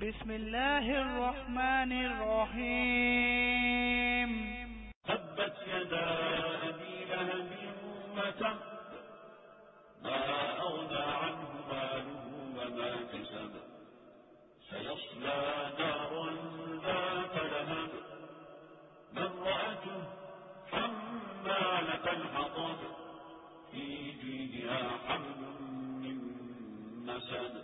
بسم الله الرحمن الرحيم. تبت يدا أبي لهب وتب ما أغنى عنه ماله وما كسب. سيصلى نارا ذات لهب. من رأته حمالة الحطب. في جيدها حمل من مسد